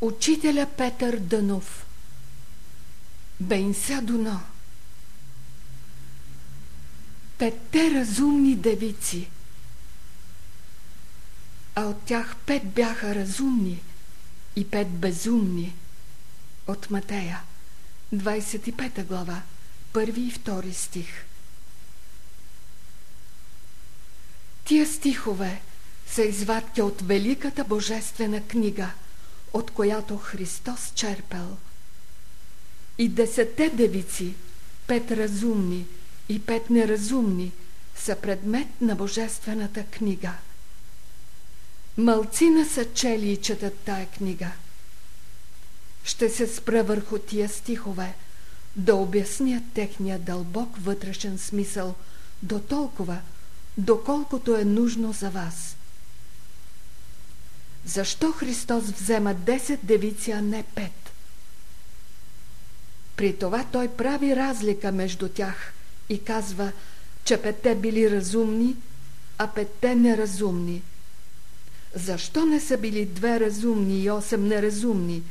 Учителя Петър Дънов. Бейнса Дуно. Петте разумни девици. А от тях пет бяха разумни и пет безумни. От Матея 25 глава първи и втори стих. Тия стихове са извадки от великата божествена книга – от която Христос черпел. И десете девици, пет разумни и пет неразумни, са предмет на Божествената книга. Малцина са чели и четат тая книга. Ще се спра върху тия стихове, да обясня техния дълбок вътрешен смисъл до толкова, доколкото е нужно за вас – защо Христос взема 10 девици, а не 5? При това той прави разлика между тях и казва, че петте били разумни, а петте неразумни. Защо не са били две разумни и осем неразумни?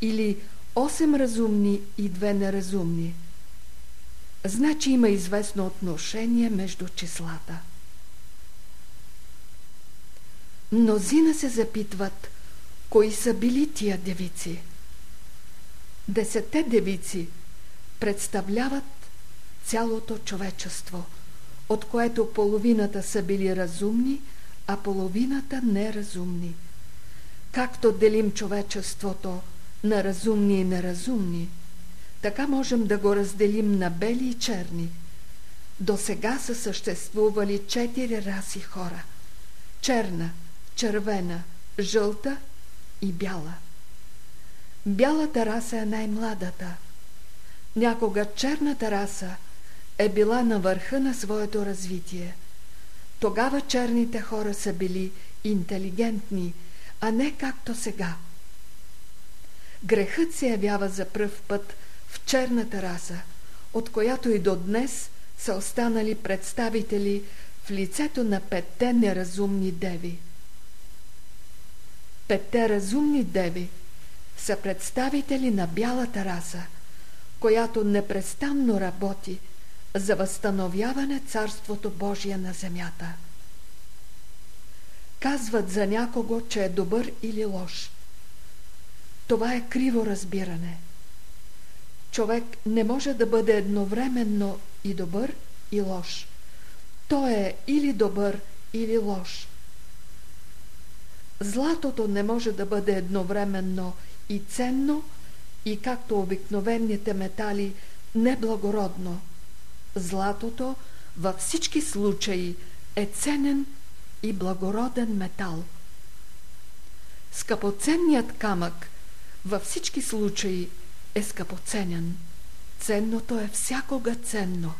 Или осем разумни и две неразумни? Значи има известно отношение между числата. Мнозина се запитват, кои са били тия девици. Десете девици представляват цялото човечество, от което половината са били разумни, а половината неразумни. Както делим човечеството на разумни и неразумни, така можем да го разделим на бели и черни. До сега са съществували четири раси хора. Черна – червена, жълта и бяла. Бялата раса е най-младата. Някога черната раса е била на върха на своето развитие. Тогава черните хора са били интелигентни, а не както сега. Грехът се явява за пръв път в черната раса, от която и до днес са останали представители в лицето на петте неразумни деви. Петте разумни деви са представители на бялата раса, която непрестанно работи за възстановяване Царството Божие на земята. Казват за някого, че е добър или лош. Това е криво разбиране. Човек не може да бъде едновременно и добър, и лош. Той е или добър, или лош. Златото не може да бъде едновременно и ценно, и както обикновените метали, неблагородно. Златото във всички случаи е ценен и благороден метал. Скъпоценният камък във всички случаи е скъпоценен. Ценното е всякога ценно.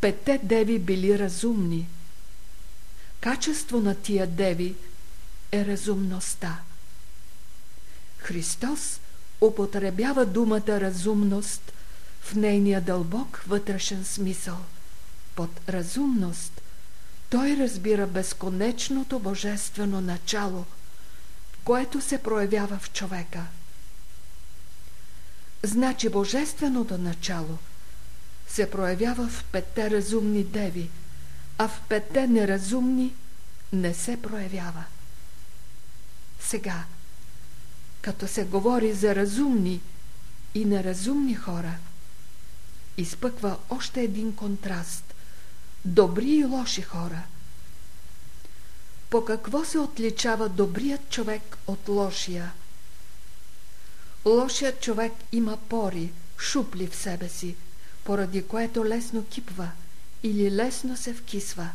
Петте деви били разумни – Качество на тия деви е разумността. Христос употребява думата разумност в нейния дълбок вътрешен смисъл. Под разумност той разбира безконечното божествено начало, което се проявява в човека. Значи божественото начало се проявява в петте разумни деви – а в петте неразумни не се проявява. Сега, като се говори за разумни и неразумни хора, изпъква още един контраст – добри и лоши хора. По какво се отличава добрият човек от лошия? Лошият човек има пори, шупли в себе си, поради което лесно кипва – или лесно се вкисва.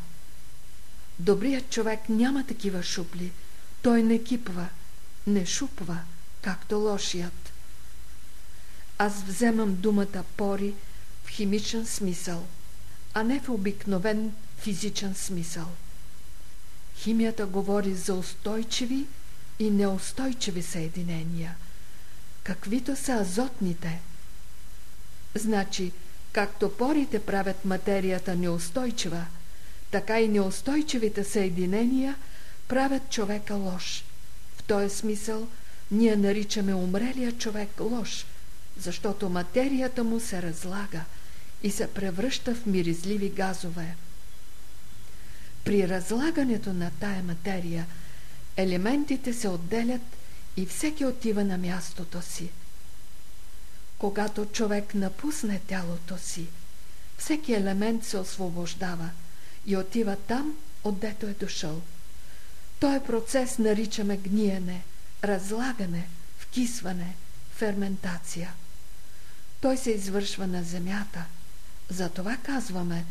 Добрият човек няма такива шупли. Той не кипва, не шупва, както лошият. Аз вземам думата пори в химичен смисъл, а не в обикновен физичен смисъл. Химията говори за устойчиви и неустойчиви съединения, каквито са азотните. Значи, Както порите правят материята неустойчива, така и неустойчивите съединения правят човека лош. В този смисъл Ние наричаме умрелия човек лош, защото материята му се разлага и се превръща в миризливи газове. При разлагането на тая материя елементите се отделят и всеки отива на мястото си. Когато човек напусне тялото си, всеки елемент се освобождава и отива там, отдето е дошъл. Той процес наричаме гниене, разлагане, вкисване, ферментация. Той се извършва на земята. Затова казваме,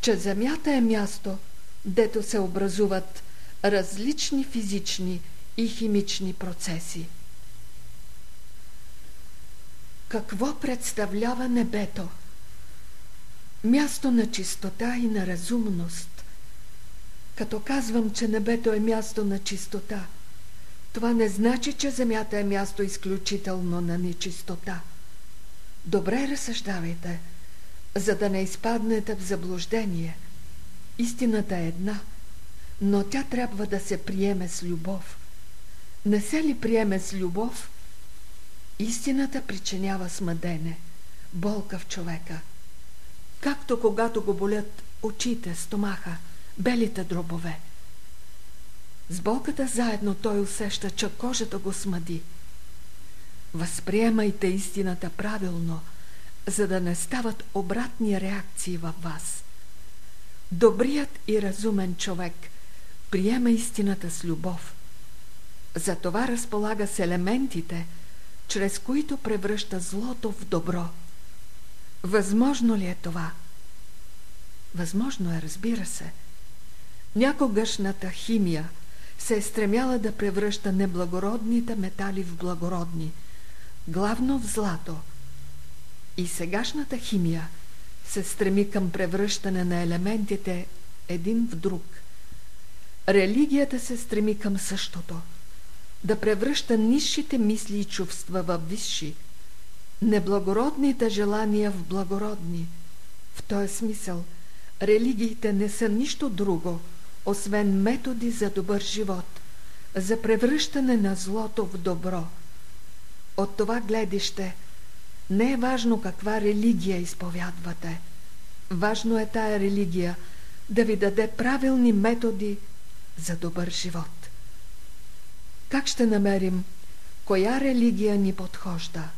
че земята е място, дето се образуват различни физични и химични процеси. Какво представлява небето? Място на чистота и на разумност. Като казвам, че небето е място на чистота, това не значи, че земята е място изключително на нечистота. Добре разсъждавайте, за да не изпаднете в заблуждение. Истината е една, но тя трябва да се приеме с любов. Не се ли приеме с любов, истината причинява смъдене, болка в човека. Както когато го болят очите, стомаха, белите дробове. С болката заедно той усеща, че кожата го смъди. Възприемайте истината правилно, за да не стават обратни реакции във вас. Добрият и разумен човек приема истината с любов. Затова разполага с елементите, чрез които превръща злото в добро. Възможно ли е това? Възможно е, разбира се. Някогашната химия се е стремяла да превръща неблагородните метали в благородни, главно в злато. И сегашната химия се стреми към превръщане на елементите един в друг. Религията се стреми към същото – да превръща низшите мисли и чувства в висши, неблагородните желания в благородни. В този смисъл религиите не са нищо друго, освен методи за добър живот, за превръщане на злото в добро. От това гледище не е важно каква религия изповядвате. Важно е тая религия да ви даде правилни методи за добър живот. Как ще намерим коя религия ни подхожда?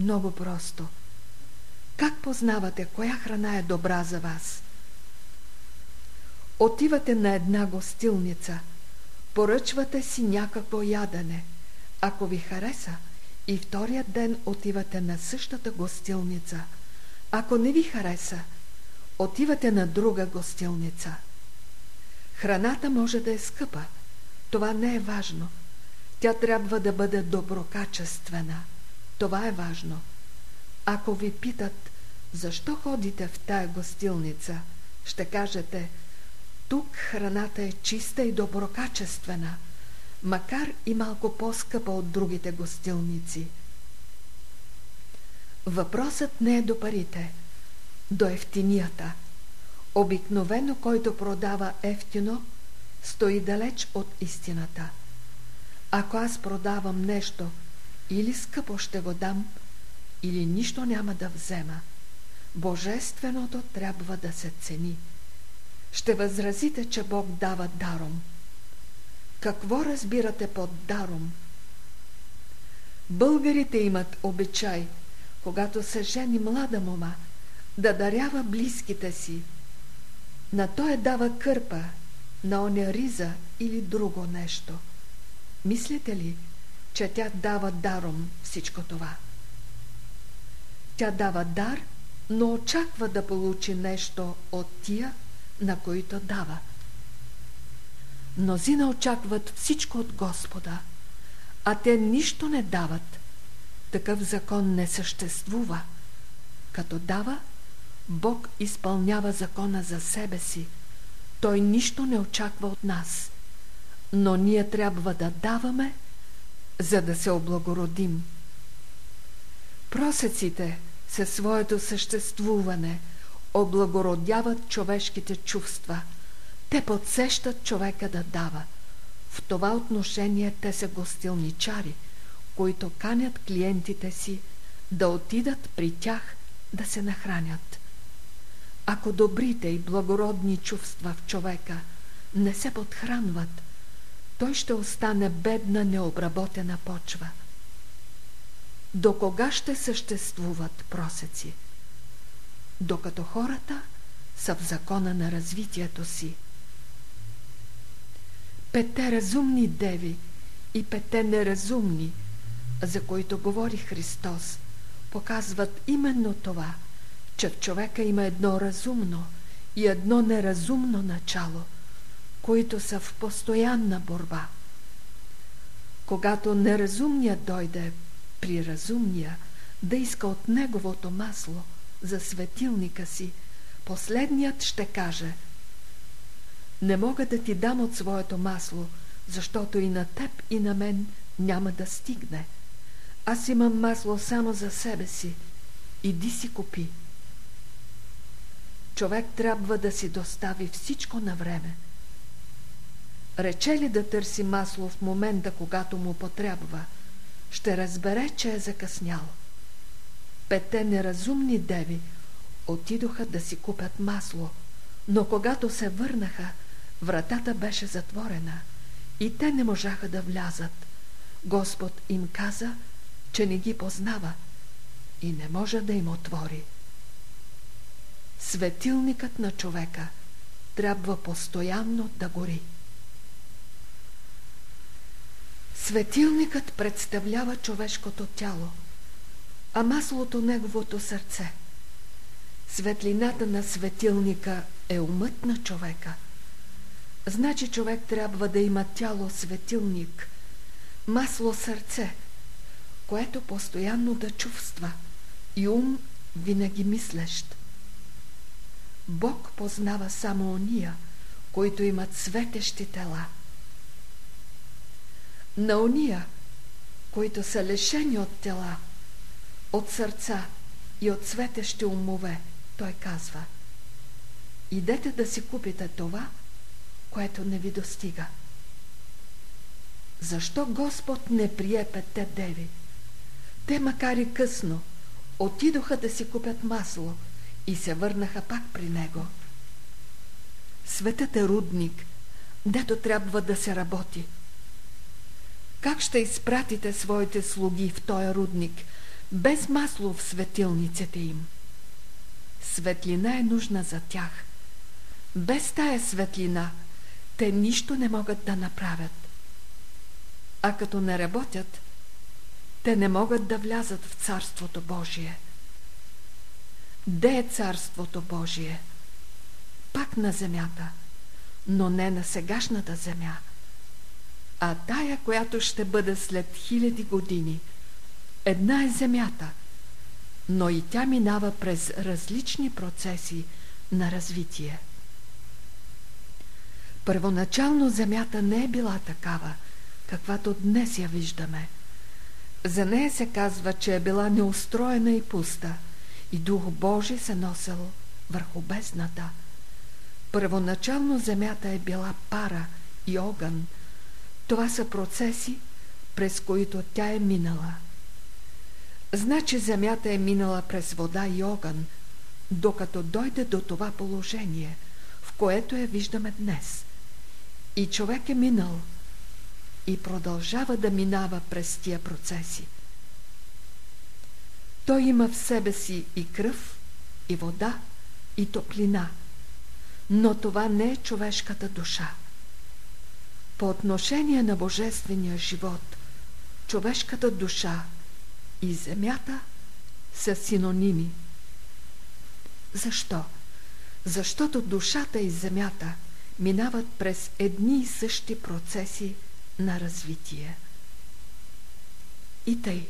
Много просто. Как познавате коя храна е добра за вас? Отивате на една гостилница, поръчвате си някакво ядене. Ако ви хареса, и втория ден отивате на същата гостилница. Ако не ви хареса, отивате на друга гостилница. Храната може да е скъпа, това не е важно. Тя трябва да бъде доброкачествена. Това е важно. Ако ви питат, защо ходите в тая гостилница, ще кажете, тук храната е чиста и доброкачествена, макар и малко по-скъпа от другите гостилници. Въпросът не е до парите, до ефтинията. Обикновено, който продава ефтино, стои далеч от истината. Ако аз продавам нещо, или скъпо ще го дам, или нищо няма да взема. Божественото трябва да се цени. Ще възразите, че Бог дава даром. Какво разбирате под даром? Българите имат обичай, когато се жени млада мома, да дарява близките си. На той дава кърпа на оня риза или друго нещо. Мислите ли, че тя дава даром всичко това? Тя дава дар, но очаква да получи нещо от тия, на които дава. Мнозина очакват всичко от Господа, а те нищо не дават. Такъв закон не съществува. Като дава, Бог изпълнява закона за себе си – той нищо не очаква от нас, но ние трябва да даваме, за да се облагородим. Просеците със своето съществуване облагородяват човешките чувства. Те подсещат човека да дава. В това отношение те са гостилничари – които канят клиентите си да отидат при тях да се нахранят. Ако добрите и благородни чувства в човека не се подхранват, той ще остане бедна необработена почва. До кога ще съществуват просеци? Докато хората са в закона на развитието си. Петте разумни деви и петте неразумни, за които говори Христос, показват именно това, че в човека има едно разумно и едно неразумно начало, които са в постоянна борба. Когато неразумният дойде при разумния да иска от неговото масло за светилника си, последният ще каже Не мога да ти дам от своето масло, защото и на теб и на мен няма да стигне. Аз имам масло само за себе си. Иди си купи. Човек трябва да си достави всичко на време. Рече ли да търси масло в момента, когато му потребва, ще разбере, че е закъснял. Пете неразумни деви отидоха да си купят масло, но когато се върнаха, вратата беше затворена и те не можаха да влязат. Господ им каза, че не ги познава и не може да им отвори. Светилникът на човека трябва постоянно да гори. Светилникът представлява човешкото тяло, а маслото неговото сърце. Светлината на светилника е умът на човека. Значи човек трябва да има тяло светилник, масло сърце, което постоянно да чувства и ум винаги мислещ. Бог познава само ония, които имат светещи тела. На ония, които са лишени от тела, от сърца и от светещи умове, той казва Идете да си купите това, което не ви достига. Защо Господ не прие петте деви? Те, макар и късно, отидоха да си купят масло и се върнаха пак при него. Светът е рудник, дето трябва да се работи. Как ще изпратите своите слуги в този рудник, без масло в светилниците им? Светлина е нужна за тях. Без тая светлина те нищо не могат да направят. А като не работят, те не могат да влязат в Царството Божие. Де е Царството Божие? Пак на земята, но не на сегашната земя, а тая, която ще бъде след хиляди години. Една е земята, но и тя минава през различни процеси на развитие. Първоначално земята не е била такава, каквато днес я виждаме – за нея се казва, че е била неустроена и пуста и Дух Божий се носил върху бездната. Първоначално земята е била пара и огън. Това са процеси, през които тя е минала. Значи земята е минала през вода и огън, докато дойде до това положение, в което я виждаме днес. И човек е минал – и продължава да минава през тия процеси. Той има в себе си и кръв, и вода, и топлина, но това не е човешката душа. По отношение на божествения живот, човешката душа и земята са синоними. Защо? Защото душата и земята минават през едни и същи процеси на развитие. И тъй,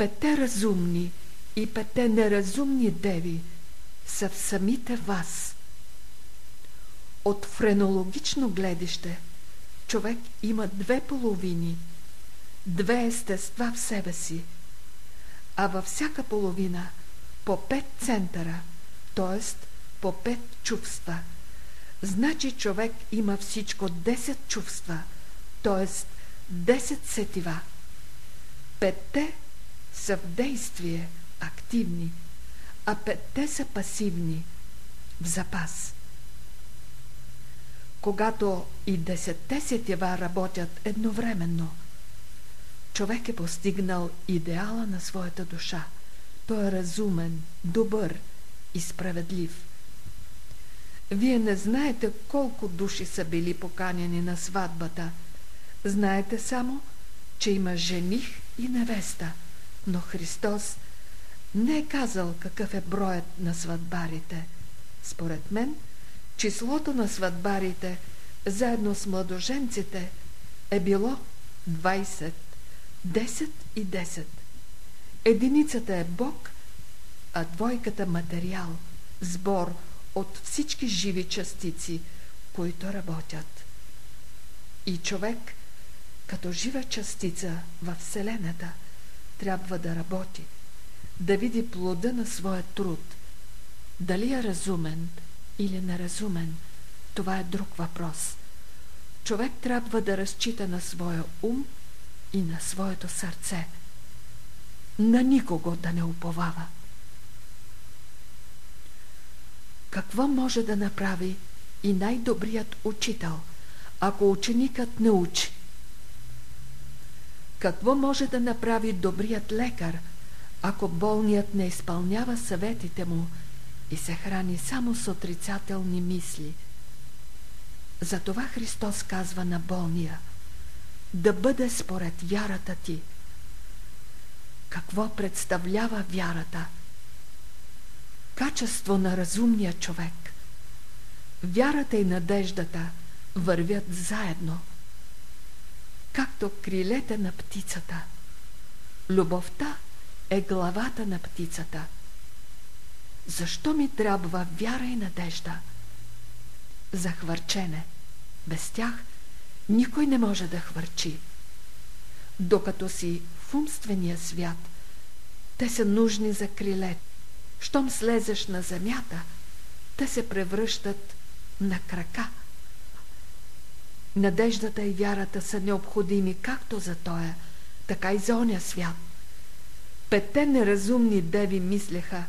пете разумни и пете неразумни деви са в самите вас. От френологично гледище човек има две половини, две естества в себе си, а във всяка половина по пет центъра, т.е. по пет чувства. Значи човек има всичко 10 чувства – т.е. 10 сетива. Петте са в действие, активни, а петте са пасивни, в запас. Когато и десетте сетива работят едновременно, човек е постигнал идеала на своята душа. Той е разумен, добър и справедлив. Вие не знаете колко души са били поканени на сватбата. Знаете само, че има жених и невеста, но Христос не е казал какъв е броят на сватбарите. Според мен, числото на сватбарите заедно с младоженците е било 20, 10 и 10. Единицата е Бог, а двойката материал, сбор от всички живи частици, които работят. И човек, като жива частица във Вселената, трябва да работи, да види плода на своя труд. Дали е разумен или неразумен, това е друг въпрос. Човек трябва да разчита на своя ум и на своето сърце. На никого да не уповава. Какво може да направи и най-добрият учител, ако ученикът не учи? Какво може да направи добрият лекар, ако болният не изпълнява съветите му и се храни само с отрицателни мисли? Затова Христос казва на болния да бъде според вярата ти. Какво представлява вярата? Качество на разумния човек. Вярата и надеждата вървят заедно – както крилете на птицата. Любовта е главата на птицата. Защо ми трябва вяра и надежда? За хвърчене. Без тях никой не може да хвърчи. Докато си в умствения свят, те са нужни за криле. Щом слезеш на земята, те се превръщат на крака – Надеждата и вярата са необходими както за тоя, така и за оня свят. Петте неразумни деви мислеха,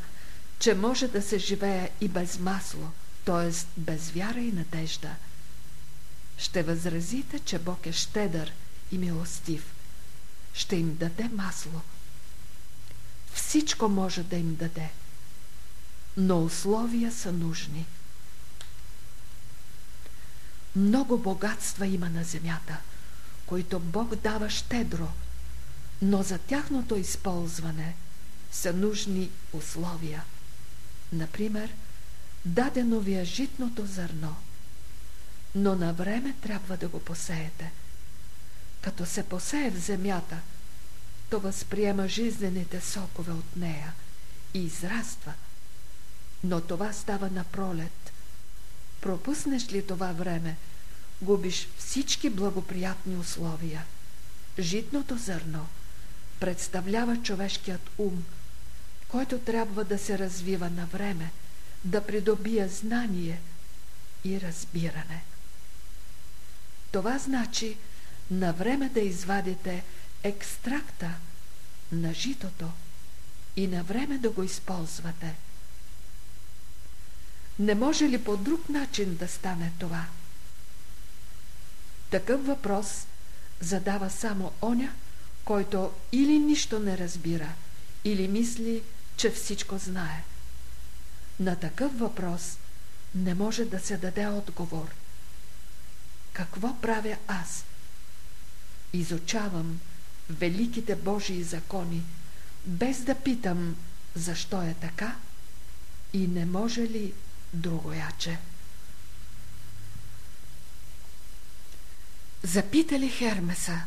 че може да се живее и без масло, т.е. без вяра и надежда. Ще възразите, че Бог е щедър и милостив. Ще им даде масло. Всичко може да им даде, но условия са нужни. Много богатства има на земята, които Бог дава щедро, но за тяхното използване са нужни условия. Например, дадено ви е житното зърно, но на време трябва да го посеете. Като се посее в земята, то възприема жизнените сокове от нея и израства. Но това става на пролет, Пропуснеш ли това време, губиш всички благоприятни условия. Житното зърно представлява човешкият ум, който трябва да се развива на време, да придобие знание и разбиране. Това значи на време да извадите екстракта на житото и на време да го използвате – не може ли по друг начин да стане това? Такъв въпрос задава само оня, който или нищо не разбира, или мисли, че всичко знае. На такъв въпрос не може да се даде отговор. Какво правя аз? Изучавам великите Божии закони, без да питам защо е така и не може ли другояче. Запитали Хермеса,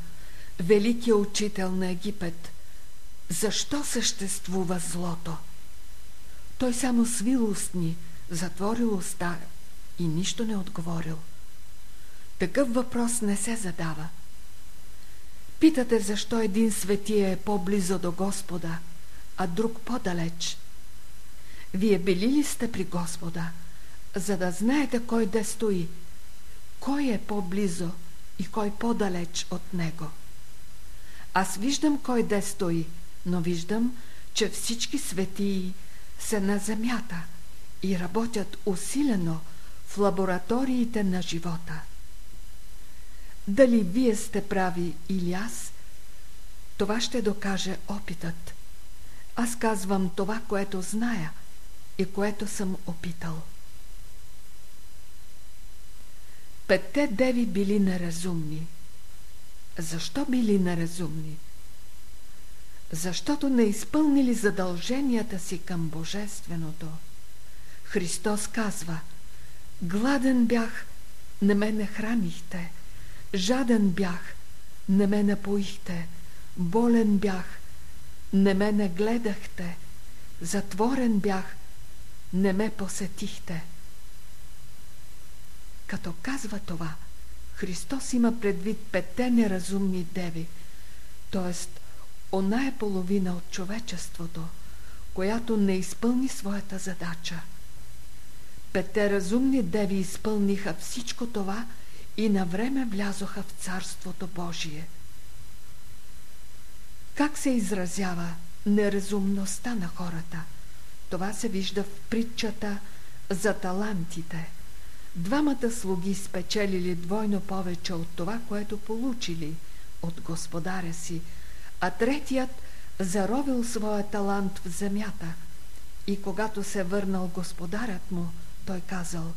великия учител на Египет, защо съществува злото? Той само свил устни, затворил уста и нищо не отговорил. Такъв въпрос не се задава. Питате защо един светия е по-близо до Господа, а друг по-далеч – вие били ли сте при Господа, за да знаете кой де стои, кой е по-близо и кой по-далеч от Него? Аз виждам кой де стои, но виждам, че всички светии са на земята и работят усилено в лабораториите на живота. Дали вие сте прави или аз, това ще докаже опитът. Аз казвам това, което зная и което съм опитал. Петте деви били неразумни. Защо били неразумни? Защото не изпълнили задълженията си към Божественото. Христос казва Гладен бях, не ме не хранихте. Жаден бях, не ме напоихте. Болен бях, не ме не гледахте. Затворен бях, не ме посетихте. Като казва това, Христос има предвид петте неразумни деви, т.е. она е половина от човечеството, която не изпълни своята задача. Петте разумни деви изпълниха всичко това и на време влязоха в Царството Божие. Как се изразява неразумността на хората? Това се вижда в притчата за талантите – Двамата слуги спечелили двойно повече от това, което получили от господаря си, а третият заровил своя талант в земята. И когато се върнал господарят му, той казал,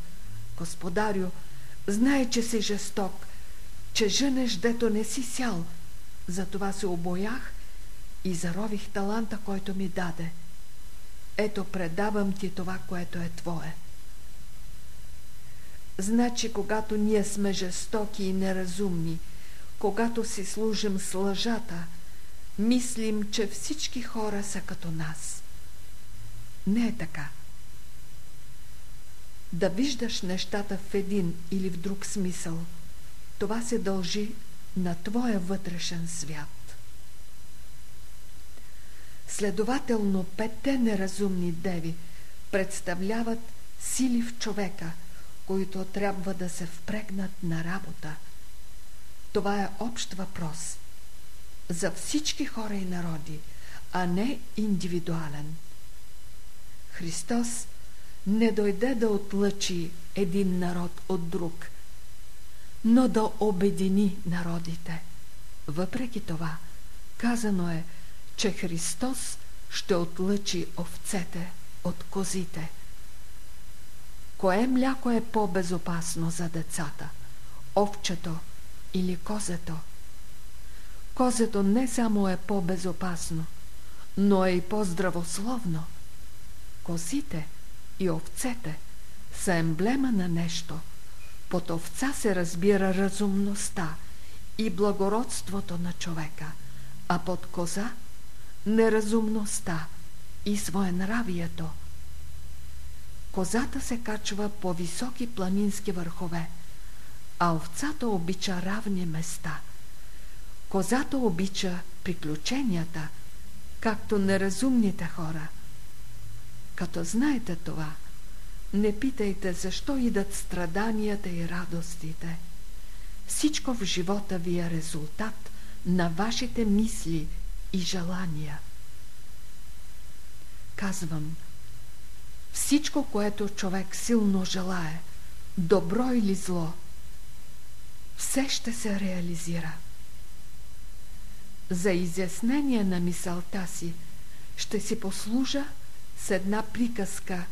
Господарю, знае, че си жесток, че женеш, дето не си сял, затова се обоях и зарових таланта, който ми даде. Ето предавам ти това, което е твое. Значи, когато ние сме жестоки и неразумни, когато си служим с лъжата, мислим, че всички хора са като нас. Не е така. Да виждаш нещата в един или в друг смисъл, това се дължи на твоя вътрешен свят. Следователно, петте неразумни деви представляват сили в човека – които трябва да се впрегнат на работа. Това е общ въпрос за всички хора и народи, а не индивидуален. Христос не дойде да отлъчи един народ от друг, но да обедини народите. Въпреки това, казано е, че Христос ще отлъчи овцете от козите. Кое мляко е по-безопасно за децата? Овчето или козето? Козето не само е по-безопасно, но е и по-здравословно. Козите и овцете са емблема на нещо. Под овца се разбира разумността и благородството на човека, а под коза – неразумността и своенравието – Козата се качва по високи планински върхове, а овцата обича равни места. Козата обича приключенията, както неразумните хора. Като знаете това, не питайте защо идат страданията и радостите. Всичко в живота ви е резултат на вашите мисли и желания. Казвам – всичко, което човек силно желае, добро или зло, все ще се реализира. За изяснение на мисълта си ще си послужа с една приказка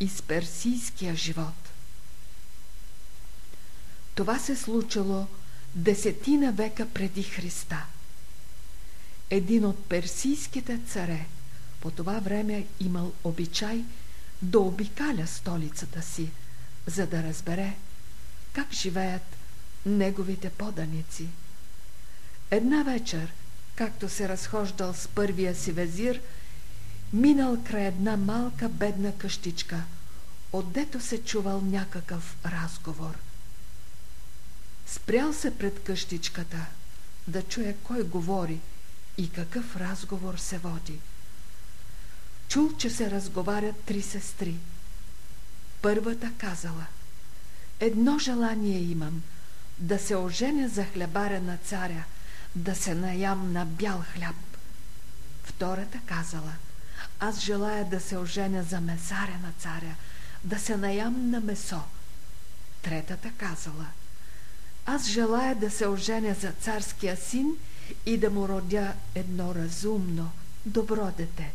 из персийския живот. Това се случило десетина века преди Христа. Един от персийските царе по това време имал обичай – да обикаля столицата си, за да разбере как живеят неговите поданици. Една вечер, както се разхождал с първия си везир, минал край една малка бедна къщичка, отдето се чувал някакъв разговор. Спрял се пред къщичката, да чуе кой говори и какъв разговор се води – чул, че се разговарят три сестри. Първата казала Едно желание имам да се оженя за хлебаря на царя, да се наям на бял хляб. Втората казала, аз желая да се оженя за месаря на царя, да се наям на месо. Третата казала, аз желая да се оженя за царския син и да му родя едно разумно, добро дете.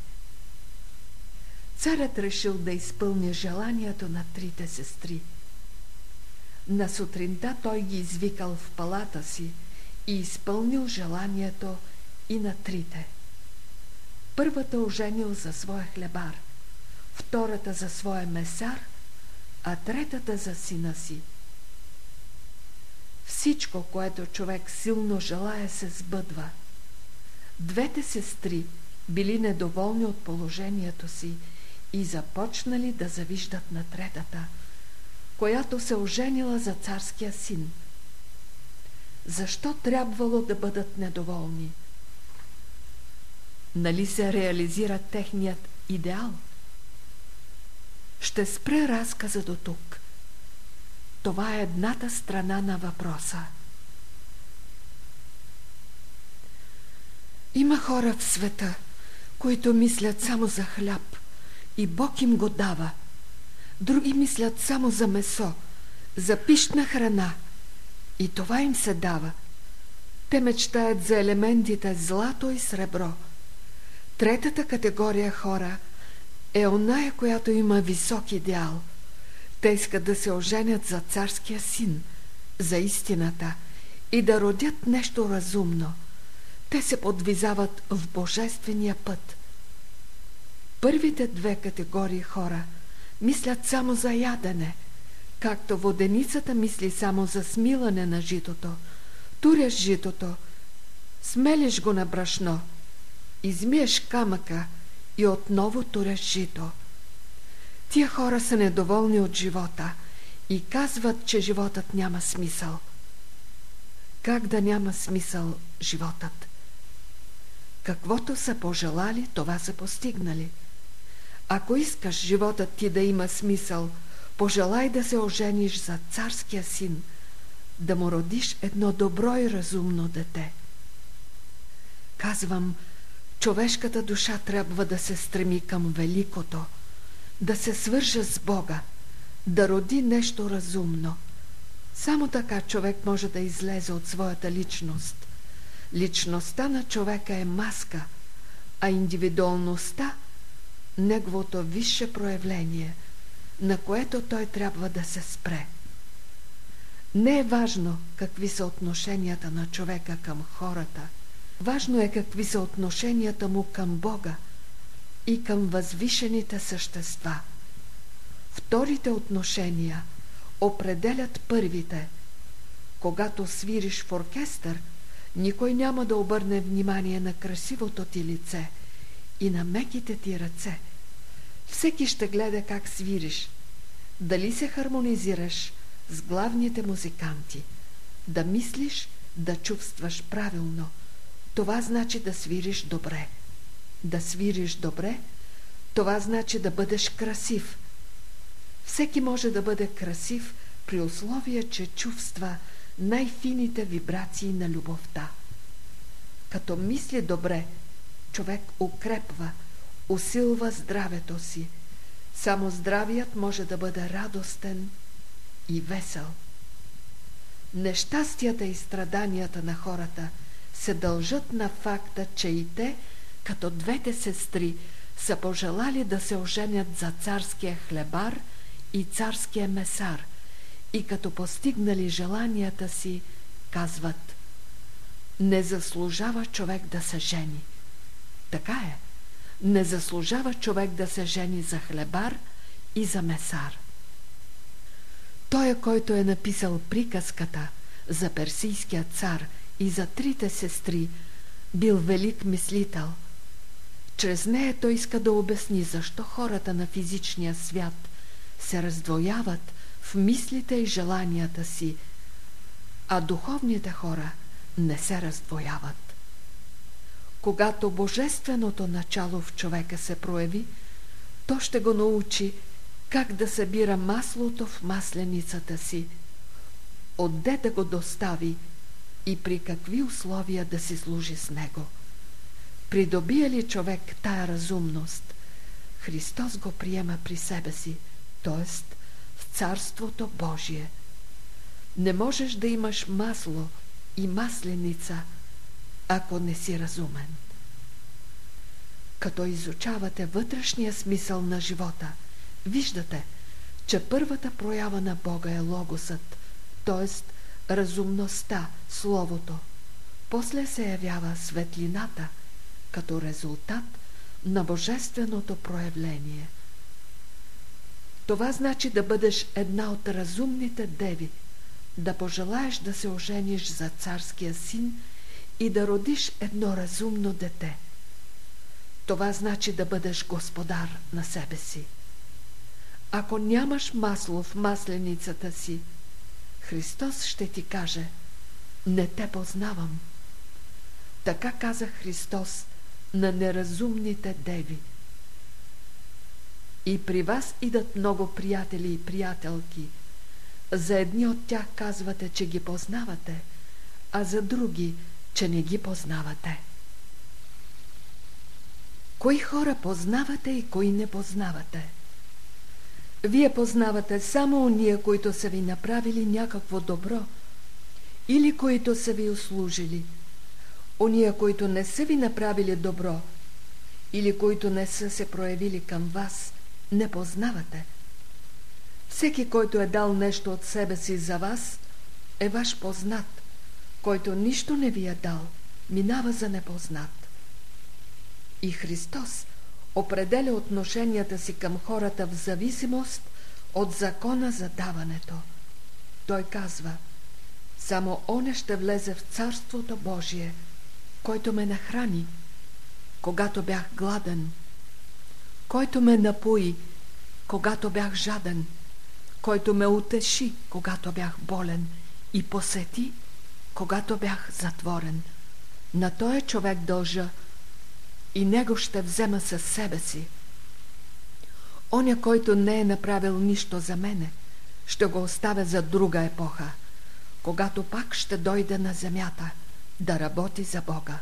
Царят решил да изпълни желанието на трите сестри. На сутринта той ги извикал в палата си и изпълнил желанието и на трите. Първата оженил за своя хлебар, втората за своя месар, а третата за сина си. Всичко, което човек силно желая, се сбъдва. Двете сестри били недоволни от положението си и започнали да завиждат на третата, която се оженила за царския син. Защо трябвало да бъдат недоволни? Нали се реализира техният идеал? Ще спре разказа до тук. Това е едната страна на въпроса. Има хора в света, които мислят само за хляб и Бог им го дава. Други мислят само за месо, за пищна храна и това им се дава. Те мечтаят за елементите злато и сребро. Третата категория хора е оная, която има висок идеал. Те искат да се оженят за царския син, за истината и да родят нещо разумно. Те се подвизават в божествения път. Първите две категории хора мислят само за ядене, както воденицата мисли само за смилане на житото. Туряш житото, смелиш го на брашно, измиеш камъка и отново туряш жито. Тия хора са недоволни от живота и казват, че животът няма смисъл. Как да няма смисъл животът? Каквото са пожелали, това са постигнали – ако искаш животът ти да има смисъл, пожелай да се ожениш за царския син, да му родиш едно добро и разумно дете. Казвам, човешката душа трябва да се стреми към великото, да се свържа с Бога, да роди нещо разумно. Само така човек може да излезе от своята личност. Личността на човека е маска, а индивидуалността – неговото висше проявление, на което той трябва да се спре. Не е важно какви са отношенията на човека към хората. Важно е какви са отношенията му към Бога и към възвишените същества. Вторите отношения определят първите. Когато свириш в оркестър, никой няма да обърне внимание на красивото ти лице – и на меките ти ръце. Всеки ще гледа как свириш, дали се хармонизираш с главните музиканти, да мислиш, да чувстваш правилно. Това значи да свириш добре. Да свириш добре, това значи да бъдеш красив. Всеки може да бъде красив при условие, че чувства най-фините вибрации на любовта. Като мисли добре, човек укрепва, усилва здравето си. Само здравият може да бъде радостен и весел. Нещастията и страданията на хората се дължат на факта, че и те, като двете сестри, са пожелали да се оженят за царския хлебар и царския месар и като постигнали желанията си, казват Не заслужава човек да се жени – така е. Не заслужава човек да се жени за хлебар и за месар. Той, който е написал приказката за персийския цар и за трите сестри, бил велик мислител. Чрез нея той иска да обясни защо хората на физичния свят се раздвояват в мислите и желанията си, а духовните хора не се раздвояват. Когато божественото начало в човека се прояви, то ще го научи как да събира маслото в масленицата си, отде да го достави и при какви условия да си служи с него. Придобие ли човек тая разумност, Христос го приема при себе си, т.е. в Царството Божие. Не можеш да имаш масло и масленица, ако не си разумен. Като изучавате вътрешния смисъл на живота, виждате, че първата проява на Бога е логосът, т.е. разумността, Словото. После се явява светлината, като резултат на божественото проявление. Това значи да бъдеш една от разумните деви, да пожелаеш да се ожениш за царския син и да родиш едно разумно дете. Това значи да бъдеш господар на себе си. Ако нямаш масло в масленицата си, Христос ще ти каже Не те познавам. Така каза Христос на неразумните деви. И при вас идат много приятели и приятелки. За едни от тях казвате, че ги познавате, а за други, че не ги познавате. Кои хора познавате и кои не познавате? Вие познавате само уния, които са ви направили някакво добро или които са ви услужили. Ония, които не са ви направили добро или които не са се проявили към вас, не познавате. Всеки, който е дал нещо от себе си за вас, е ваш познат. Който нищо не ви е дал, минава за непознат. И Христос определя отношенията си към хората в зависимост от закона за даването. Той казва, само оне ще влезе в Царството Божие, който ме нахрани, когато бях гладен, който ме напои, когато бях жаден, който ме утеши, когато бях болен и посети, когато бях затворен. На този човек дължа и него ще взема със себе си. Оня, който не е направил нищо за мене, ще го оставя за друга епоха, когато пак ще дойде на земята да работи за Бога.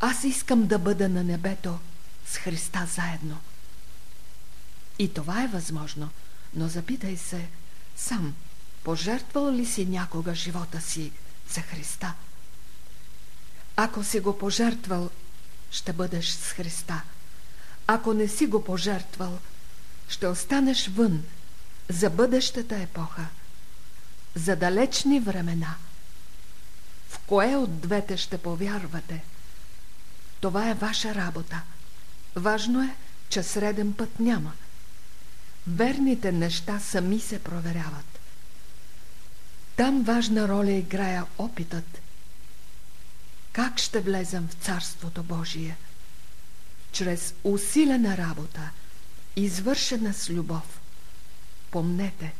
Аз искам да бъда на небето с Христа заедно. И това е възможно, но запитай се сам, пожертвал ли си някога живота си за Христа? Ако си го пожертвал, ще бъдеш с Христа. Ако не си го пожертвал, ще останеш вън за бъдещата епоха, за далечни времена. Кое от двете ще повярвате? Това е ваша работа. Важно е, че среден път няма. Верните неща сами се проверяват. Там важна роля играя опитът как ще влезем в Царството Божие? Чрез усилена работа, извършена с любов. Помнете,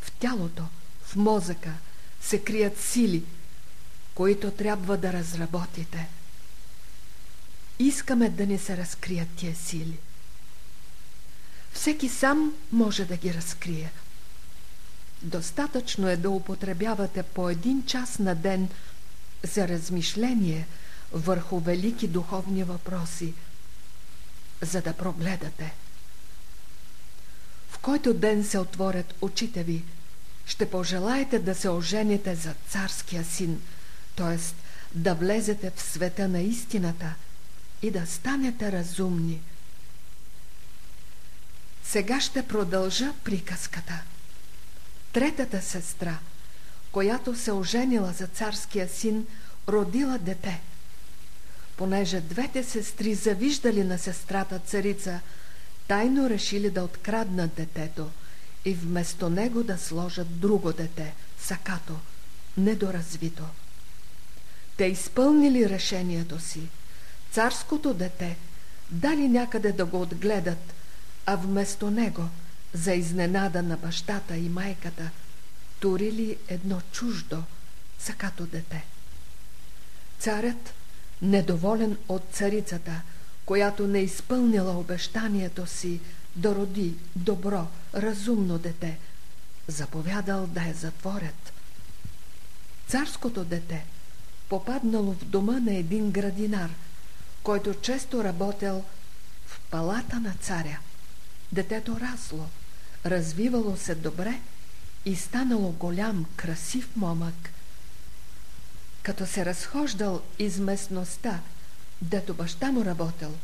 в тялото, в мозъка се крият сили, които трябва да разработите. Искаме да ни се разкрият тия сили. Всеки сам може да ги разкрие. Достатъчно е да употребявате по един час на ден – за размишление върху велики духовни въпроси, за да прогледате. В който ден се отворят очите ви, ще пожелаете да се ожените за царския син, т.е. да влезете в света на истината и да станете разумни. Сега ще продължа приказката. Третата сестра – която се оженила за царския син, родила дете. Понеже двете сестри завиждали на сестрата царица, тайно решили да откраднат детето и вместо него да сложат друго дете, сакато, недоразвито. Те изпълнили решението си. Царското дете дали някъде да го отгледат, а вместо него, за изненада на бащата и майката, турили едно чуждо, сакато дете. Царят, недоволен от царицата, която не изпълнила обещанието си да роди добро, разумно дете, заповядал да я затворят. Царското дете попаднало в дома на един градинар, който често работел в палата на царя. Детето расло, развивало се добре и станало голям, красив момък. Като се разхождал из местността, дето баща му работел,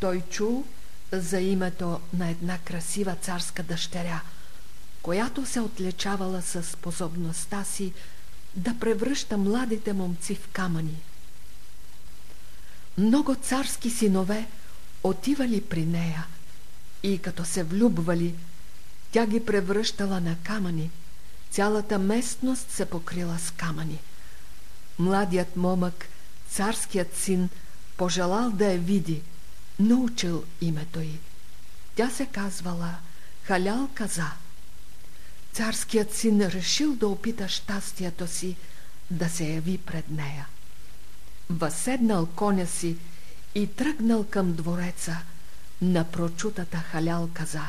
той чул за името на една красива царска дъщеря, която се отличавала със способността си да превръща младите момци в камъни. Много царски синове отивали при нея и като се влюбвали, тя ги превръщала на камъни. Цялата местност се покрила с камъни. Младият момък, царският син, пожелал да я види, научил името й. Тя се казвала Халял Каза. Царският син решил да опита щастието си да се яви пред нея. Въседнал коня си и тръгнал към двореца на прочутата Халял Каза.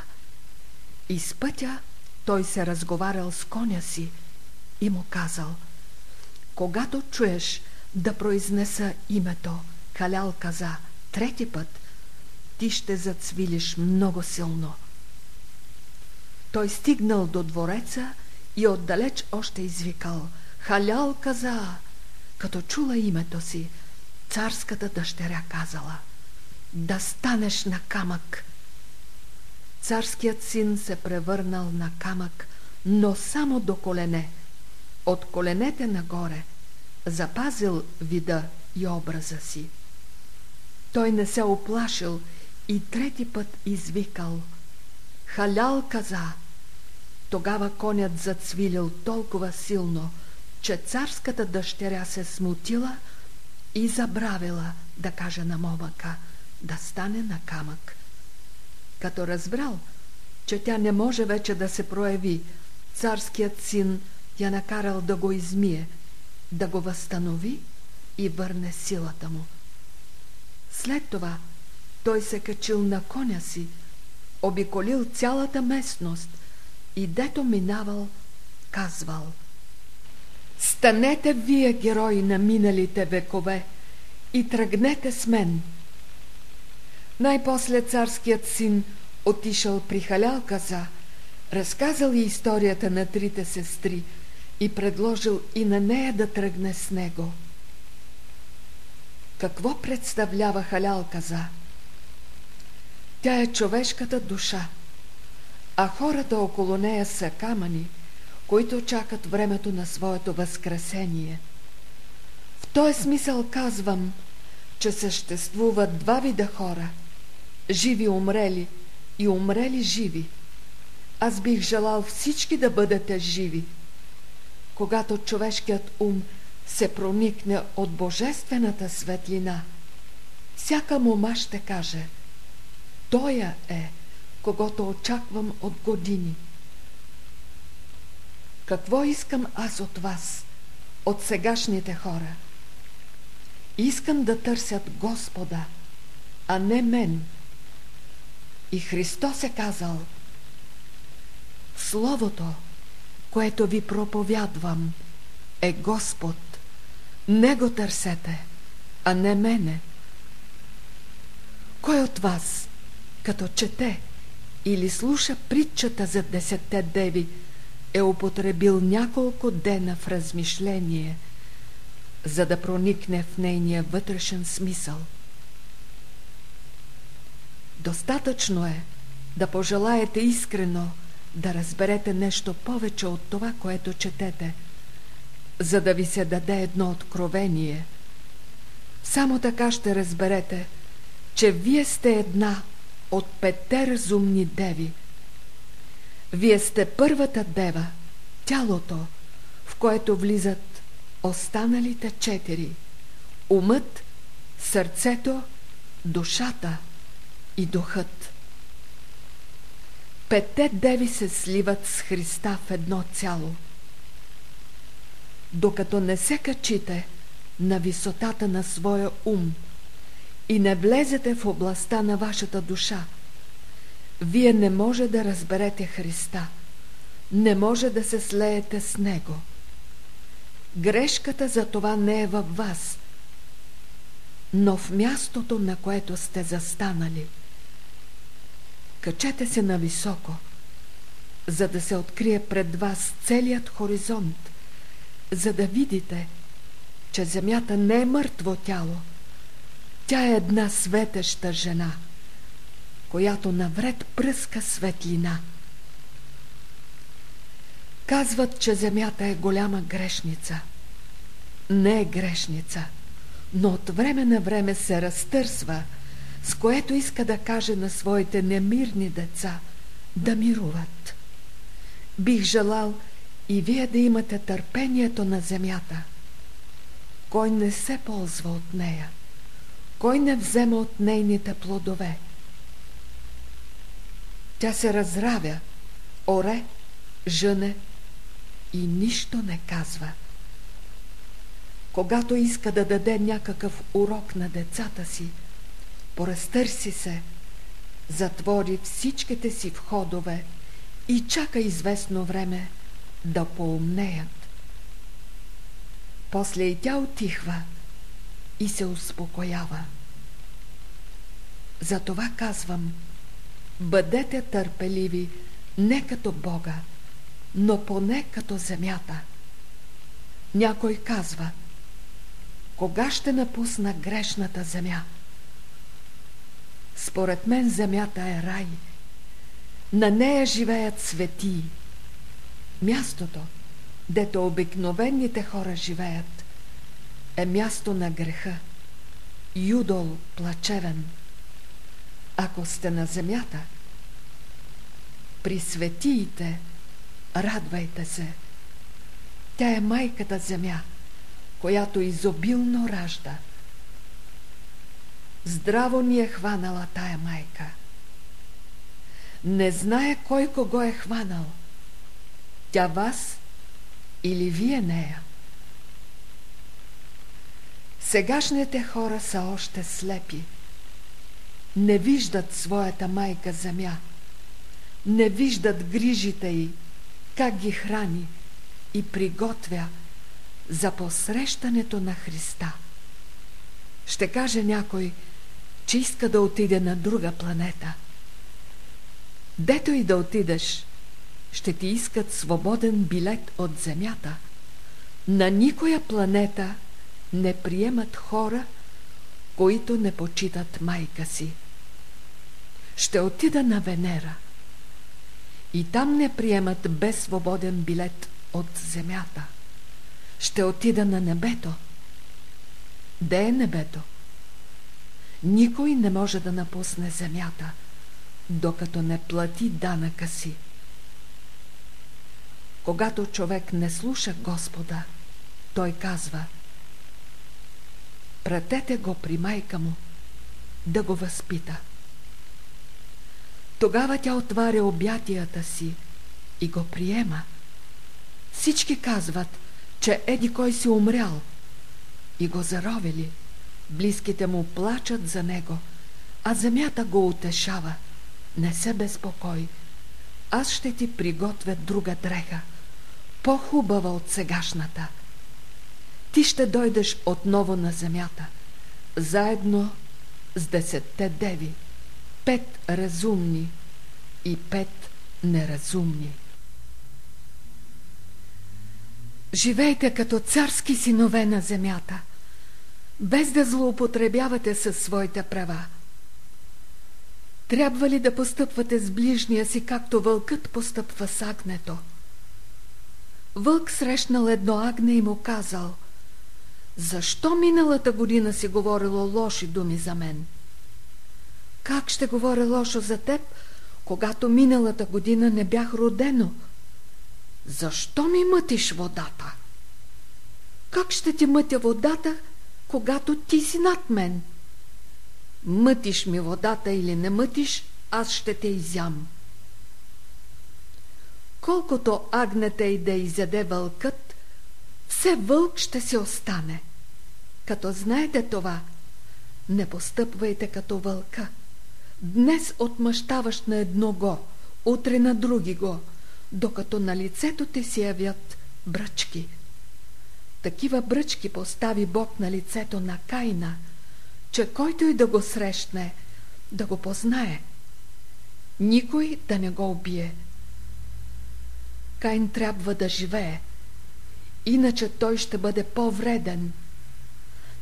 Из пътя той се разговарял с коня си и му казал Когато чуеш да произнеса името Халял Каза трети път, ти ще зацвилиш много силно. Той стигнал до двореца и отдалеч още извикал Халял каза, като чула името си, царската дъщеря казала Да станеш на камък. Царският син се превърнал на камък, но само до колене. От коленете нагоре запазил вида и образа си. Той не се оплашил и трети път извикал Халял каза. Тогава конят зацвилил толкова силно, че царската дъщеря се смутила и забравила да каже на момъка да стане на камък. Като разбрал, че тя не може вече да се прояви, царският син я накарал да го измие, да го възстанови и върне силата му. След това той се качил на коня си, обиколил цялата местност и дето минавал, казвал Станете вие, герои на миналите векове, и тръгнете с мен. Най-после царският син отишъл при халялказа, разказал и историята на трите сестри и предложил и на нея да тръгне с него. Какво представлява халялказа? Тя е човешката душа, а хората около нея са камъни, които чакат времето на своето възкресение. В този смисъл казвам, че съществуват два вида хора – живи умрели и умрели живи. Аз бих желал всички да бъдете живи. Когато човешкият ум се проникне от божествената светлина, всяка мома ще каже – Тоя е, когато очаквам от години. Какво искам аз от вас, от сегашните хора? Искам да търсят Господа, а не мен. И Христос е казал, Словото, което ви проповядвам, е Господ. Не го търсете, а не мене. Кой от вас като чете или слуша притчата за десетте деви, е употребил няколко дена в размишление, за да проникне в нейния вътрешен смисъл. Достатъчно е да пожелаете искрено да разберете нещо повече от това, което четете, за да ви се даде едно откровение. Само така ще разберете, че вие сте една от петте разумни деви. Вие сте първата дева, тялото, в което влизат останалите четири – умът, сърцето, душата и духът. Петте деви се сливат с Христа в едно цяло. Докато не се качите на висотата на своя ум – и не влезете в областта на вашата душа, вие не може да разберете Христа, не може да се слеете с Него. Грешката за това не е във вас, но в мястото, на което сте застанали. Качете се на високо, за да се открие пред вас целият хоризонт, за да видите, че земята не е мъртво тяло. Тя е една светеща жена, която навред пръска светлина. Казват, че земята е голяма грешница. Не е грешница, но от време на време се разтърсва, с което иска да каже на своите немирни деца да мируват. Бих желал и вие да имате търпението на земята. Кой не се ползва от нея? Кой не взема от нейните плодове? Тя се разравя, оре, жъне и нищо не казва. Когато иска да даде някакъв урок на децата си, поразтърси се, затвори всичките си входове и чака известно време да поумнеят. После и тя отихва и се успокоява. Затова казвам, бъдете търпеливи не като Бога, но поне като земята. Някой казва, кога ще напусна грешната земя? Според мен земята е рай. На нея живеят светии. Мястото, дето обикновените хора живеят, е място на греха. Юдол плачевен. Ако сте на земята, при светиите радвайте се. Тя е майката земя, която изобилно ражда. Здраво ни е хванала тая майка. Не знае кой кого е хванал. Тя вас или вие нея. Сегашните хора са още слепи. Не виждат своята майка земя. Не виждат грижите й, как ги храни и приготвя за посрещането на Христа. Ще каже някой, че иска да отиде на друга планета. Дето и да отидеш, ще ти искат свободен билет от Земята. На никоя планета не приемат хора, които не почитат майка си. Ще отида на Венера. И там не приемат без свободен билет от земята. Ще отида на небето. Де е небето? Никой не може да напусне земята, докато не плати данъка си. Когато човек не слуша Господа, той казва Пратете го при майка му, да го възпита. Тогава тя отваря обятията си и го приема. Всички казват, че еди кой си умрял и го заровили. Близките му плачат за него, а земята го утешава. Не се безпокой, аз ще ти приготвя друга дреха, по-хубава от сегашната. Ти ще дойдеш отново на земята, заедно с десетте деви, пет разумни и пет неразумни. Живейте като царски синове на земята, без да злоупотребявате със своите права. Трябва ли да постъпвате с ближния си, както вълкът постъпва с агнето? Вълк срещнал едно агне и му казал Защо миналата година си говорило лоши думи за мен? Как ще говоря лошо за теб, когато миналата година не бях родено? Защо ми мътиш водата? Как ще ти мътя водата, когато ти си над мен? Мътиш ми водата или не мътиш, аз ще те изям. Колкото агнете и да изяде вълкът, все вълк ще се остане. Като знаете това, не постъпвайте като вълка. Днес отмъщаваш на едно го, утре на други го, докато на лицето ти се явят бръчки. Такива бръчки постави Бог на лицето на Кайна, че който и да го срещне, да го познае. Никой да не го убие. Кайн трябва да живее, иначе той ще бъде по-вреден.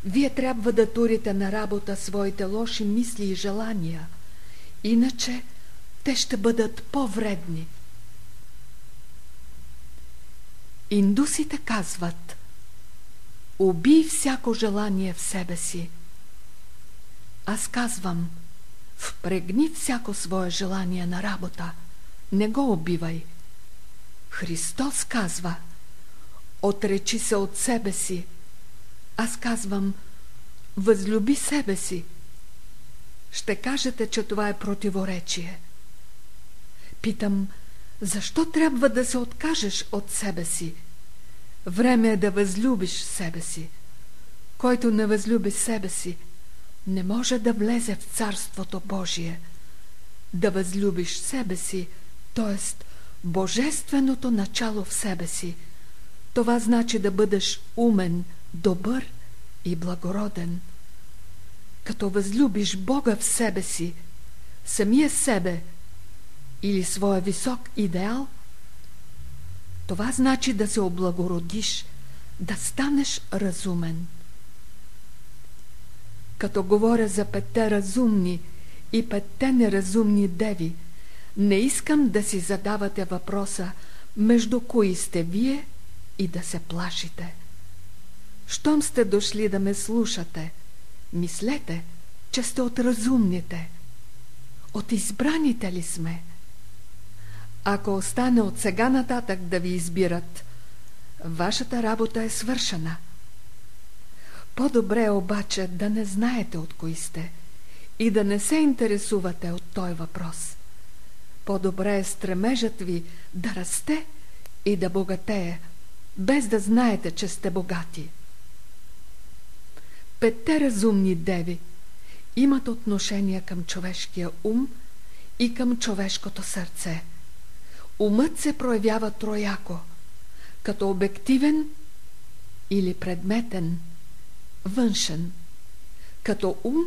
Вие трябва да турите на работа своите лоши мисли и желания, иначе те ще бъдат по-вредни. Индусите казват Убий всяко желание в себе си. Аз казвам Впрегни всяко свое желание на работа. Не го убивай. Христос казва Отречи се от себе си. Аз казвам Възлюби себе си. Ще кажете, че това е противоречие. Питам, защо трябва да се откажеш от себе си? Време е да възлюбиш себе си. Който не възлюби себе си, не може да влезе в Царството Божие. Да възлюбиш себе си, т.е. Божественото начало в себе си. Това значи да бъдеш умен, добър и благороден. Като възлюбиш Бога в себе си, самия себе или своя висок идеал, това значи да се облагородиш, да станеш разумен. Като говоря за петте разумни и петте неразумни деви, не искам да си задавате въпроса между кои сте вие и да се плашите. Щом сте дошли да ме слушате, мислете, че сте от разумните. От избраните ли сме? Ако остане от сега нататък да ви избират, вашата работа е свършена. По-добре е обаче да не знаете от кои сте и да не се интересувате от този въпрос. По-добре е стремежът ви да расте и да богатее, без да знаете, че сте богати. Петте разумни деви имат отношение към човешкия ум и към човешкото сърце. Умът се проявява трояко, като обективен или предметен, външен, като ум,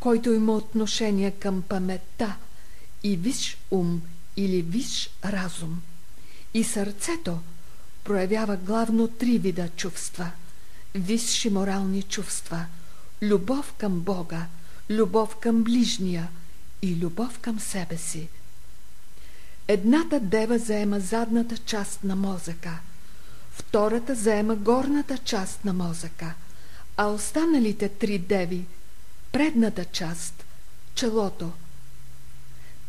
който има отношение към паметта и виш ум или виш разум. И сърцето проявява главно три вида чувства – висши морални чувства, любов към Бога, любов към ближния и любов към себе си. Едната дева заема задната част на мозъка, втората заема горната част на мозъка, а останалите три деви – предната част, челото.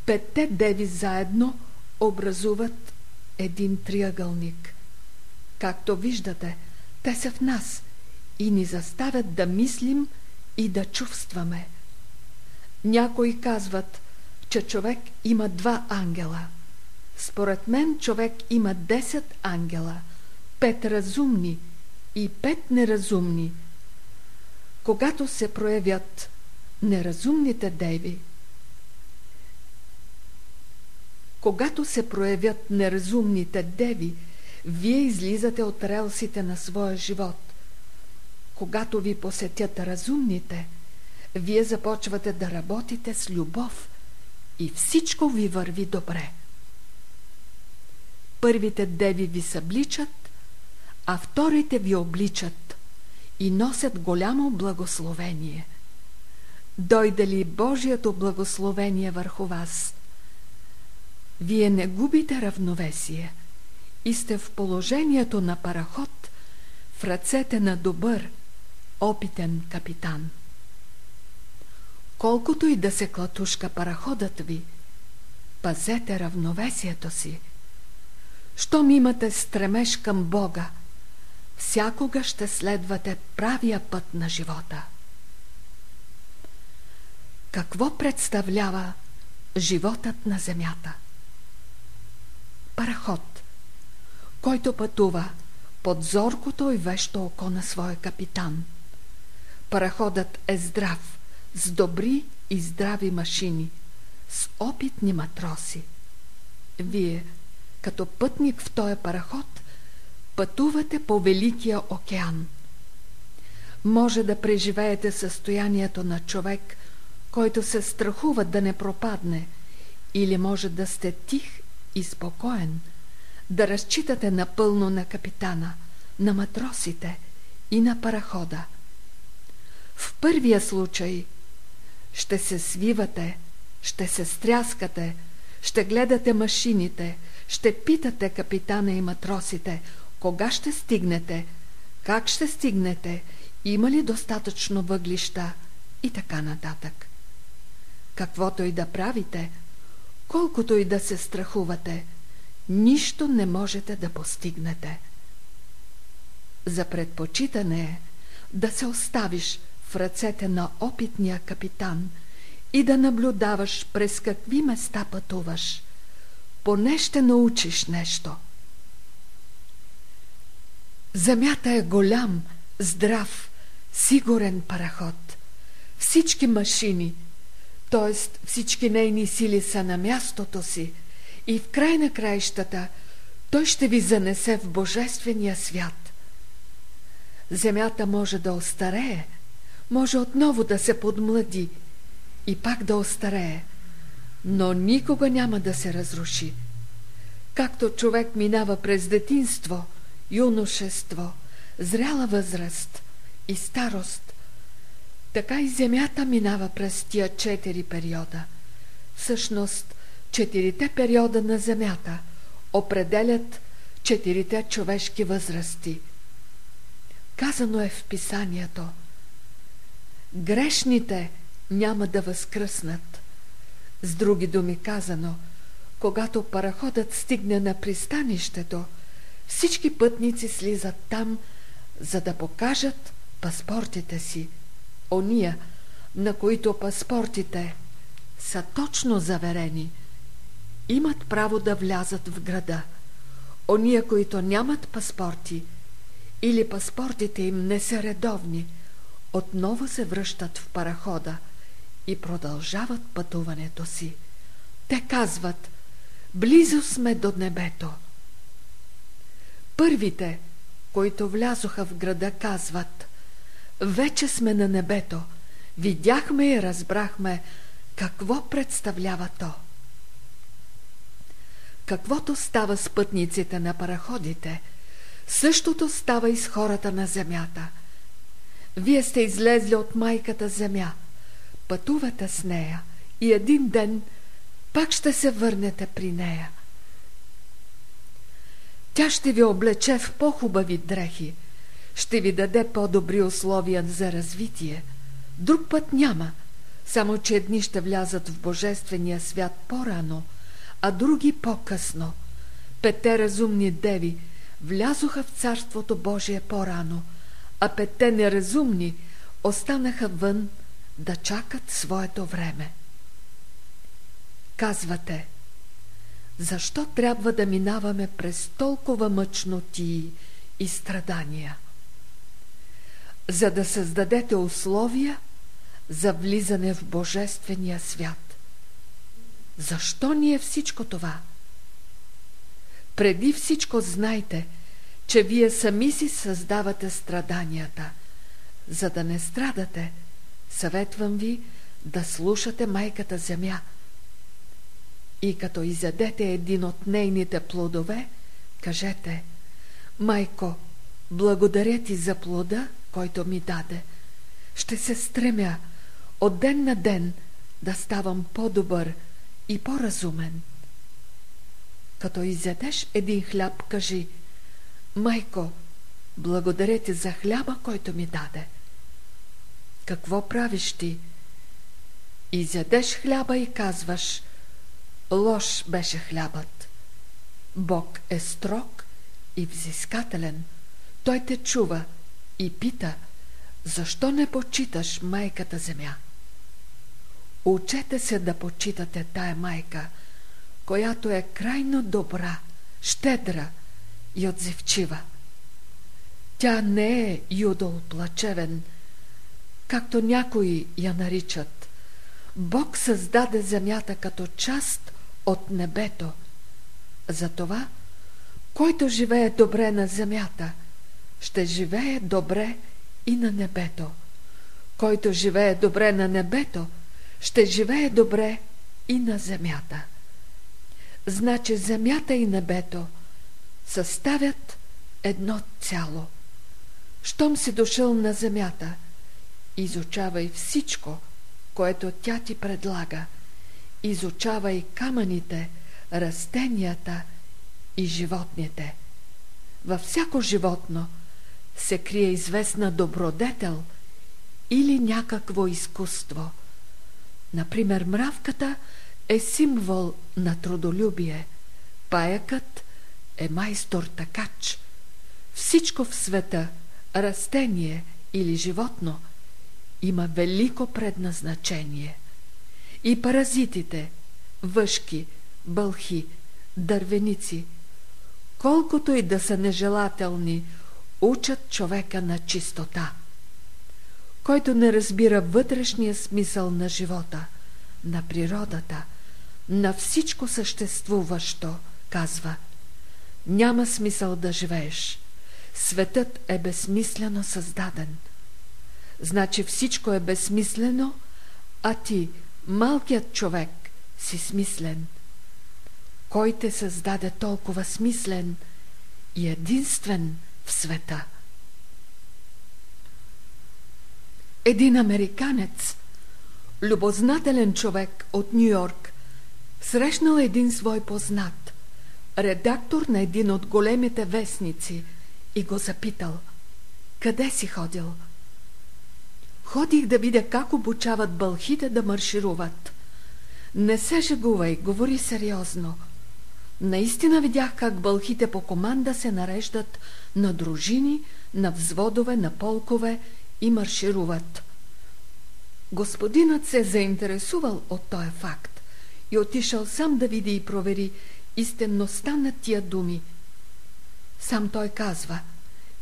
Петте деви заедно образуват един триъгълник. Както виждате, те са в нас и ни заставят да мислим и да чувстваме. Някои казват, че човек има два ангела. Според мен човек има 10 ангела, пет разумни и пет неразумни. Когато се проявят неразумните деви, когато се проявят неразумните деви, вие излизате от релсите на своя живот. Когато ви посетят разумните, вие започвате да работите с любов и всичко ви върви добре. Първите деви ви събличат, а вторите ви обличат и носят голямо благословение. Дойде ли Божието благословение върху вас, вие не губите равновесие и сте в положението на параход в ръцете на добър, опитен капитан. Колкото и да се клатушка параходът ви, пазете равновесието си. Щом имате стремеж към Бога, всякога ще следвате правия път на живота. Какво представлява животът на земята? Параход, който пътува под зоркото и вещо око на своя капитан – Параходът е здрав, с добри и здрави машини, с опитни матроси. Вие, като пътник в този параход, Пътувате по Великия океан. Може да преживеете състоянието на човек, който се страхува да не пропадне, или може да сте тих и спокоен, да разчитате напълно на капитана, на матросите и на парахода. В първия случай ще се свивате, ще се стряскате, ще гледате машините, ще питате капитана и матросите, кога ще стигнете, как ще стигнете, има ли достатъчно въглища и така нататък. Каквото и да правите, колкото и да се страхувате, нищо не можете да постигнете. За предпочитане е да се оставиш в ръцете на опитния капитан и да наблюдаваш през какви места пътуваш. Поне ще научиш нещо. Земята е голям, здрав, сигурен параход. Всички машини, т.е. всички нейни сили са на мястото си и в край на краищата той ще ви занесе в Божествения свят. Земята може да остарее, може отново да се подмлади и пак да остарее, но никога няма да се разруши. Както човек минава през детинство, юношество, зряла възраст и старост, така и земята минава през тия четири периода. Всъщност, четирите периода на земята определят четирите човешки възрасти. Казано е в писанието – Грешните няма да възкръснат. С други думи казано, когато параходът стигне на пристанището, всички пътници слизат там, за да покажат паспортите си. Ония, на които паспортите са точно заверени, имат право да влязат в града. Ония, които нямат паспорти или паспортите им не са редовни – отново се връщат в парахода и продължават пътуването си. Те казват, близо сме до небето. Първите, които влязоха в града, казват, вече сме на небето, видяхме и разбрахме какво представлява то. Каквото става с пътниците на параходите, същото става и с хората на земята – вие сте излезли от майката земя, пътувате с нея и един ден пак ще се върнете при нея. Тя ще ви облече в по-хубави дрехи, ще ви даде по-добри условия за развитие. Друг път няма, само че едни ще влязат в Божествения свят по-рано, а други по-късно. Пете разумни деви влязоха в Царството Божие по-рано – а петте неразумни останаха вън да чакат своето време. Казвате, защо трябва да минаваме през толкова мъчноти и страдания? За да създадете условия за влизане в Божествения свят. Защо ни е всичко това? Преди всичко знайте – че вие сами си създавате страданията. За да не страдате, съветвам ви да слушате майката земя. И като изядете един от нейните плодове, кажете Майко, благодаря ти за плода, който ми даде. Ще се стремя от ден на ден да ставам по-добър и по-разумен. Като изядеш един хляб, кажи – Майко, благодаря ти за хляба, който ми даде. Какво правиш ти? Изядеш хляба и казваш, лош беше хлябът. Бог е строг и взискателен. Той те чува и пита, защо не почиташ майката земя? Учете се да почитате тая майка, която е крайно добра, щедра, и отзивчива. Тя не е юдол плачевен, както някои я наричат. Бог създаде земята като част от небето. Затова Който живее добре на земята, ще живее добре и на небето. Който живее добре на небето, ще живее добре и на земята. Значи земята и небето съставят едно цяло. Щом си дошъл на земята, изучавай всичко, което тя ти предлага. Изучавай камъните, растенията и животните. Във всяко животно се крие известна добродетел или някакво изкуство. Например, мравката е символ на трудолюбие, паякът е майстор-такач. Всичко в света, растение или животно, има велико предназначение. И паразитите, въшки, бълхи, дървеници, колкото и да са нежелателни, учат човека на чистота. Който не разбира вътрешния смисъл на живота, на природата, на всичко съществуващо, казва – няма смисъл да живееш. Светът е безсмислено създаден. Значи всичко е безсмислено, а ти, малкият човек, си смислен. Кой те създаде толкова смислен и единствен в света? Един американец, любознателен човек от Нью-Йорк, срещнал един свой познат редактор на един от големите вестници и го запитал «Къде си ходил?» Ходих да видя как обучават бълхите да маршируват. Не се жегувай, говори сериозно. Наистина видях как бълхите по команда се нареждат на дружини, на взводове, на полкове и маршируват. Господинът се заинтересувал от този факт и отишъл сам да види и провери истинността на тия думи. Сам той казва,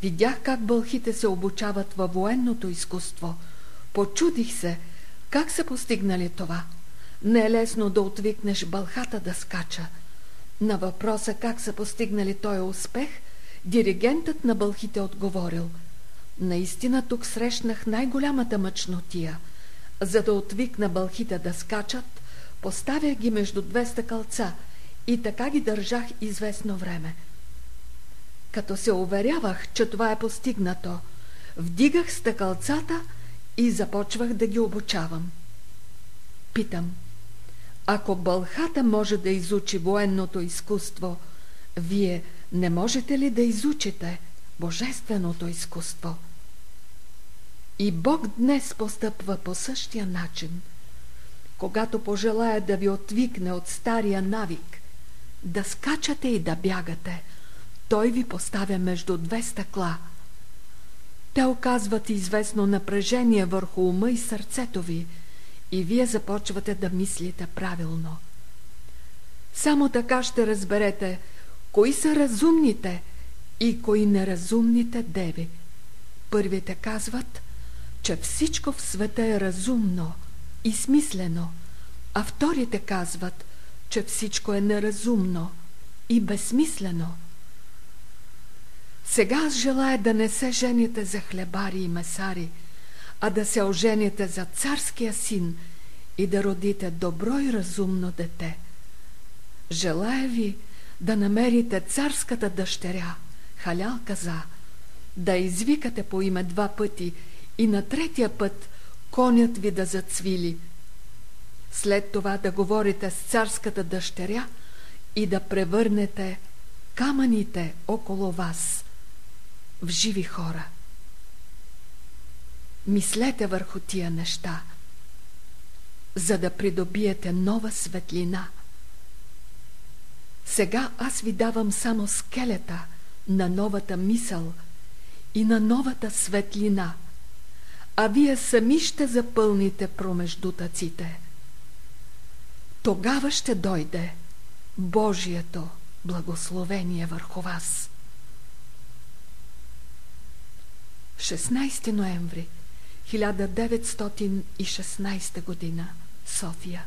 видях как бълхите се обучават във военното изкуство. Почудих се, как са постигнали това. Не е лесно да отвикнеш бълхата да скача. На въпроса как са постигнали този успех, диригентът на бълхите отговорил Наистина тук срещнах най-голямата мъчнотия. За да отвикна бълхите да скачат, поставях ги между две стъкълца – и така ги държах известно време. Като се уверявах, че това е постигнато, вдигах стъкълцата и започвах да ги обучавам. Питам, ако бълхата може да изучи военното изкуство, вие не можете ли да изучите божественото изкуство? И Бог днес постъпва по същия начин. Когато пожелая да ви отвикне от стария навик, да скачате и да бягате. Той ви поставя между две стъкла. Те оказват известно напрежение върху ума и сърцето ви и вие започвате да мислите правилно. Само така ще разберете кои са разумните и кои неразумните деви. Първите казват, че всичко в света е разумно и смислено, а вторите казват – че всичко е неразумно и безсмислено. Сега желая да не се жените за хлебари и месари, а да се ожените за царския син и да родите добро и разумно дете. Желая ви да намерите царската дъщеря, халял каза, да извикате по име два пъти и на третия път конят ви да зацвили – след това да говорите с царската дъщеря и да превърнете камъните около вас в живи хора. Мислете върху тия неща, за да придобиете нова светлина. Сега аз ви давам само скелета на новата мисъл и на новата светлина, а вие сами ще запълните промеждутъците – тогава ще дойде Божието благословение върху вас. 16 ноември 1916 година София